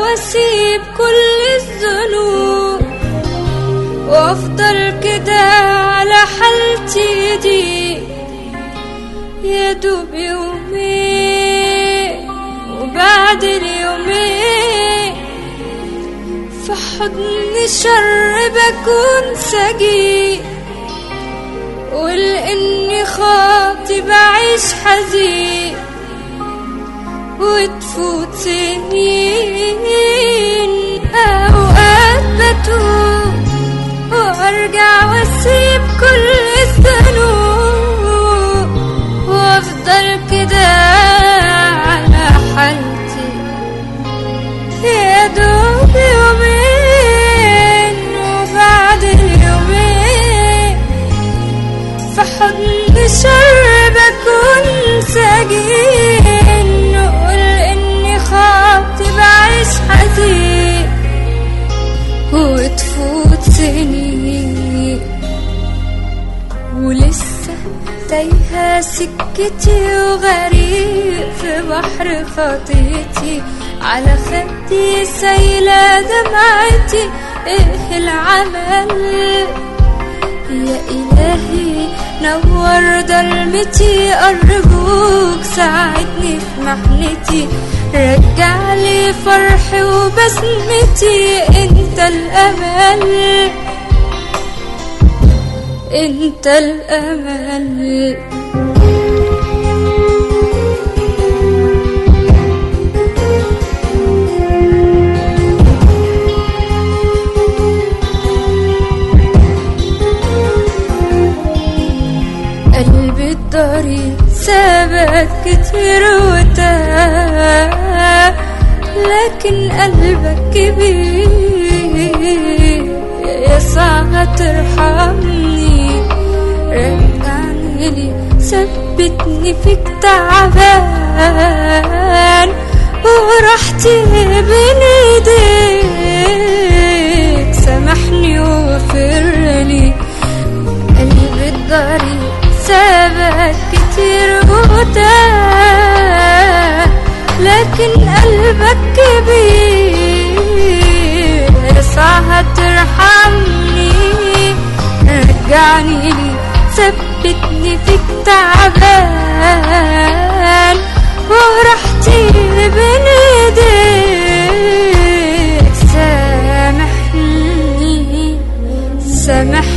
وأسيب كل الذنوب وأفضل كده على حالتي دي. يا دوب يومين وبعد اليومين في حضن الشر بكون سجين ولاني خاطي بعيش حزين وتفوت تايهة سكتي وغريق في بحر خطيتي على خدي سايلة دمعتي إيه العمل؟ يا إلهي نور ظلمتي أرجوك ساعدني في محنتي. رجع لي فرحي وبسمتي أنت الأمل. انت الأمل. قلبي الطريق سابك كتير وتاه لكن قلبك كبير. يا صعب ترحمني. ثبتني فيك تعبان وراحتي بين ايديك سامحني واغفر لي. قلبي الضريح سابك كتير وتاه لكن قلبك كبير. يسعى ترحمني رجعني لي ثبتني فيك تعبان ورحتي بناديك سامحني سامحني.